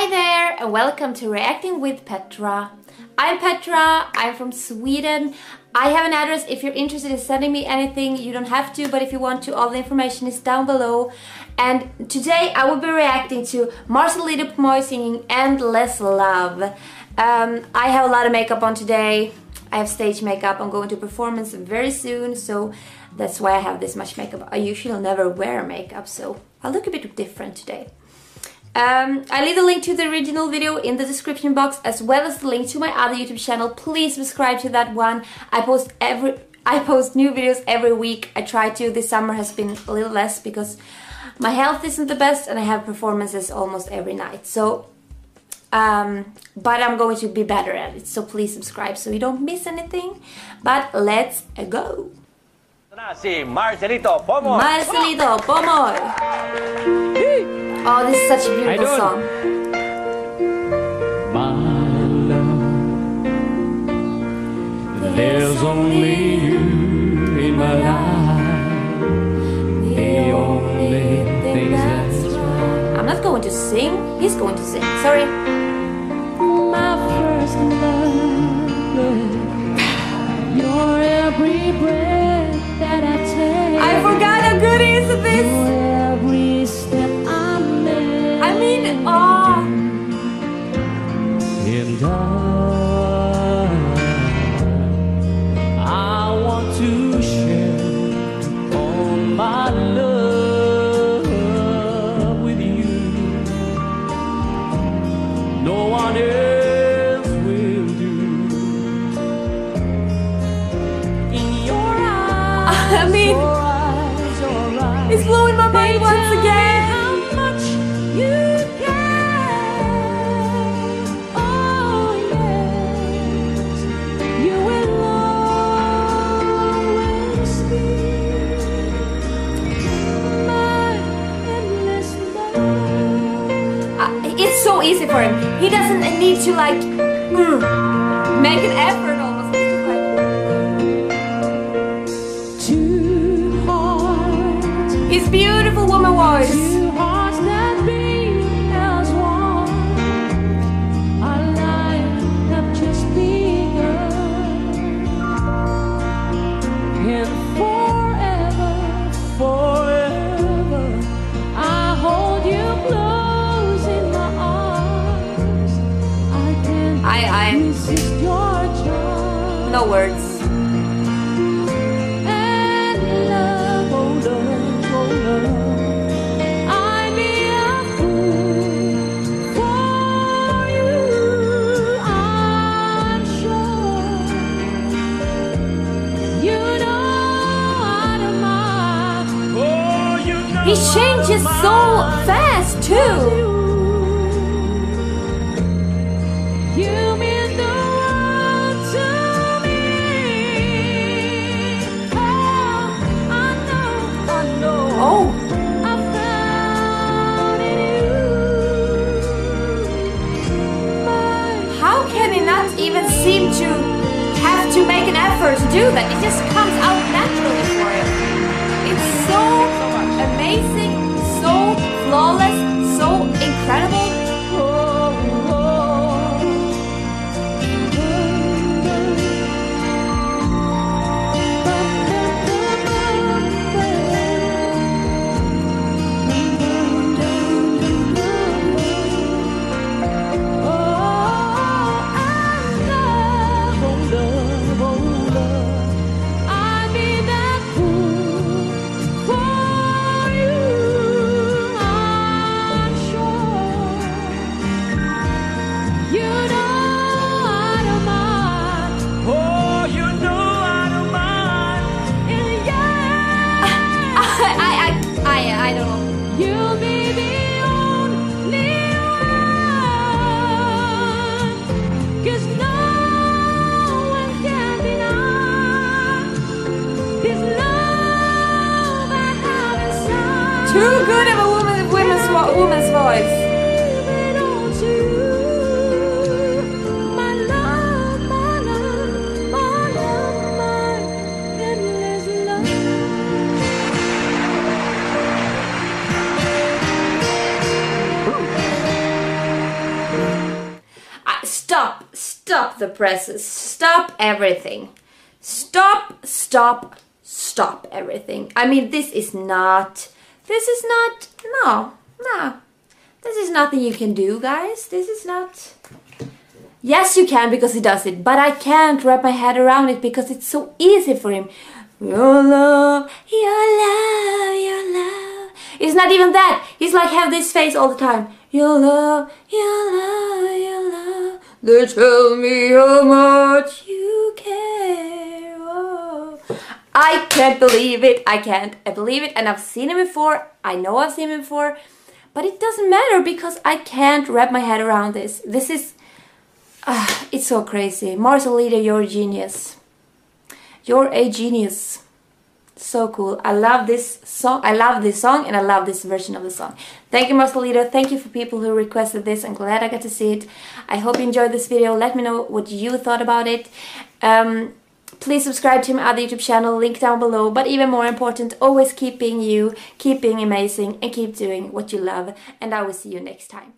Hi there and welcome to Reacting with Petra. I'm Petra, I'm from Sweden. I have an address if you're interested in sending me anything, you don't have to, but if you want to, all the information is down below. And today I will be reacting to Marcelito Pomoy singing Endless Love. Um, I have a lot of makeup on today. I have stage makeup, I'm going to performance very soon, so that's why I have this much makeup. I usually never wear makeup, so I look a bit different today. Um, I leave the link to the original video in the description box as well as the link to my other YouTube channel. Please subscribe to that one. I post every I post new videos every week. I try to. This summer has been a little less because my health isn't the best and I have performances almost every night. So, um, but I'm going to be better at it. So please subscribe so you don't miss anything. But let's go. Marcelito Pomoy. Marcelito Pomoy. Oh, this is such a beautiful doing? song. My love, there's only you in my life. The only thing that's right. I'm not going to sing. He's going to sing. Sorry. No one else for him. He doesn't need to like mm, make an effort you. Know He changes so fast too. Even seem to have to make an effort to do that? It just comes out naturally for him. It's so amazing, so flawless, voice. stop, stop the presses, stop everything. Stop, stop, stop everything. I mean, this is not, this is not, no, no. This is nothing you can do, guys. This is not. Yes, you can because he does it, but I can't wrap my head around it because it's so easy for him. Your love, your love, your love. It's not even that. He's like have this face all the time. Your love, your love, your love. They tell me how much you care. Oh. I can't believe it. I can't. I believe it, and I've seen him before. I know I've seen him before, but it doesn't matter because I can't wrap my head around this. This is. Ah, it's so crazy. Marcelita, you're a genius. You're a genius. So cool. I love this song. I love this song and I love this version of the song. Thank you, Marcelita. Thank you for people who requested this. I'm glad I got to see it. I hope you enjoyed this video. Let me know what you thought about it. Um, please subscribe to my other YouTube channel, link down below. But even more important, always keep being you, keep being amazing, and keep doing what you love. And I will see you next time.